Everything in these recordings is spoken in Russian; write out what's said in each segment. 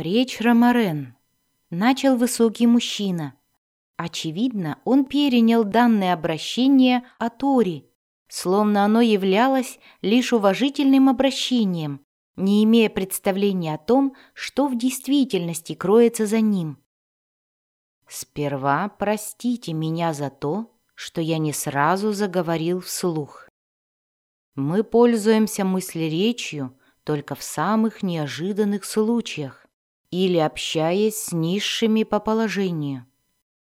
«Пречь, Ромарен!» — начал высокий мужчина. Очевидно, он перенял данное обращение от Ори, словно оно являлось лишь уважительным обращением, не имея представления о том, что в действительности кроется за ним. «Сперва простите меня за то, что я не сразу заговорил вслух. Мы пользуемся мыслеречью только в самых неожиданных случаях или общаясь с низшими по положению.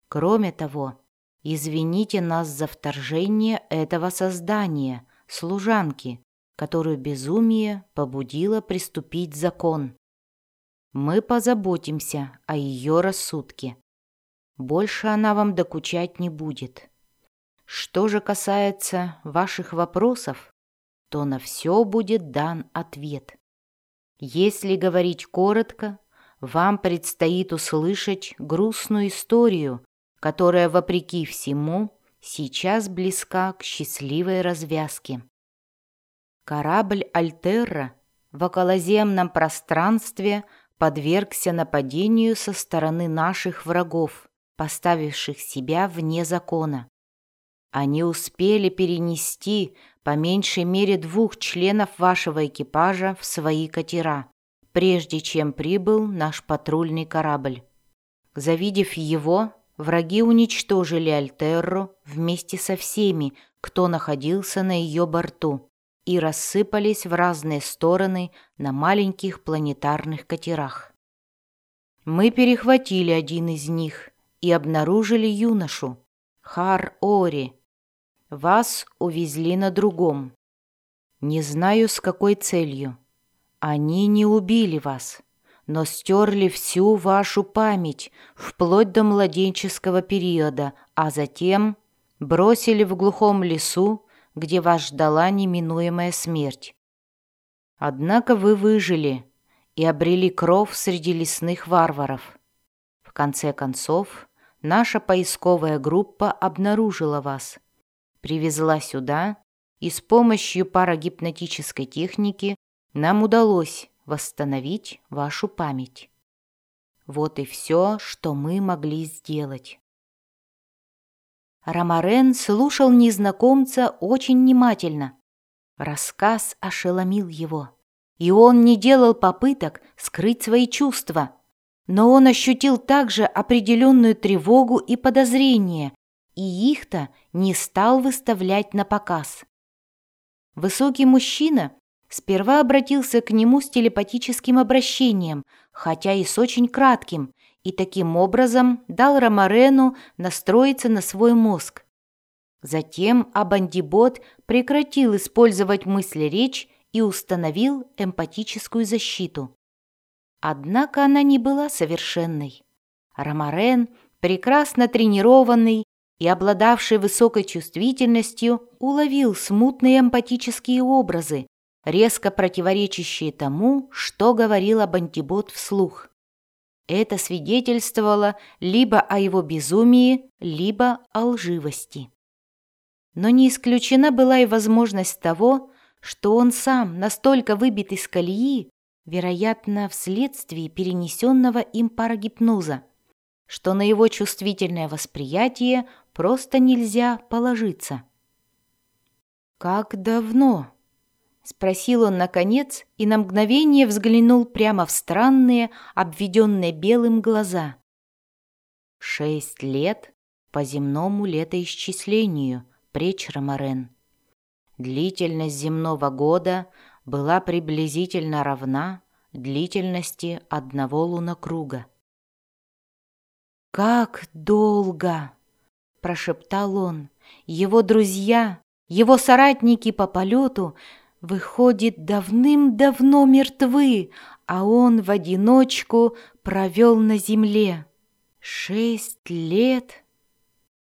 Кроме того, извините нас за вторжение этого создания, служанки, которую безумие побудило приступить закон. Мы позаботимся о ее рассудке. Больше она вам докучать не будет. Что же касается ваших вопросов, то на все будет дан ответ. Если говорить коротко, вам предстоит услышать грустную историю, которая, вопреки всему, сейчас близка к счастливой развязке. Корабль «Альтерра» в околоземном пространстве подвергся нападению со стороны наших врагов, поставивших себя вне закона. Они успели перенести по меньшей мере двух членов вашего экипажа в свои катера, прежде чем прибыл наш патрульный корабль. Завидев его, враги уничтожили Альтерру вместе со всеми, кто находился на ее борту и рассыпались в разные стороны на маленьких планетарных катерах. Мы перехватили один из них и обнаружили юношу, Хар-Ори. Вас увезли на другом. Не знаю, с какой целью. Они не убили вас, но стерли всю вашу память, вплоть до младенческого периода, а затем бросили в глухом лесу где вас ждала неминуемая смерть. Однако вы выжили и обрели кров среди лесных варваров. В конце концов, наша поисковая группа обнаружила вас, привезла сюда, и с помощью парагипнотической техники нам удалось восстановить вашу память. Вот и все, что мы могли сделать. Ромарен слушал незнакомца очень внимательно. Рассказ ошеломил его, и он не делал попыток скрыть свои чувства. Но он ощутил также определенную тревогу и подозрение, и их-то не стал выставлять на показ. Высокий мужчина сперва обратился к нему с телепатическим обращением, хотя и с очень кратким, и таким образом дал Ромарену настроиться на свой мозг. Затем Абандибот прекратил использовать мысли-речь и установил эмпатическую защиту. Однако она не была совершенной. Ромарен, прекрасно тренированный и обладавший высокой чувствительностью, уловил смутные эмпатические образы, резко противоречащие тому, что говорил Абантибот вслух. Это свидетельствовало либо о его безумии, либо о лживости. Но не исключена была и возможность того, что он сам настолько выбит из колеи, вероятно, вследствие перенесенного им парагипноза, что на его чувствительное восприятие просто нельзя положиться. «Как давно?» Спросил он наконец и на мгновение взглянул прямо в странные, обведенные белым глаза. «Шесть лет по земному летоисчислению, пречь Ромарен. Длительность земного года была приблизительно равна длительности одного лунокруга. «Как долго!» – прошептал он. Его друзья, его соратники по полету Выходит, давным-давно мертвы, а он в одиночку провел на земле. Шесть лет?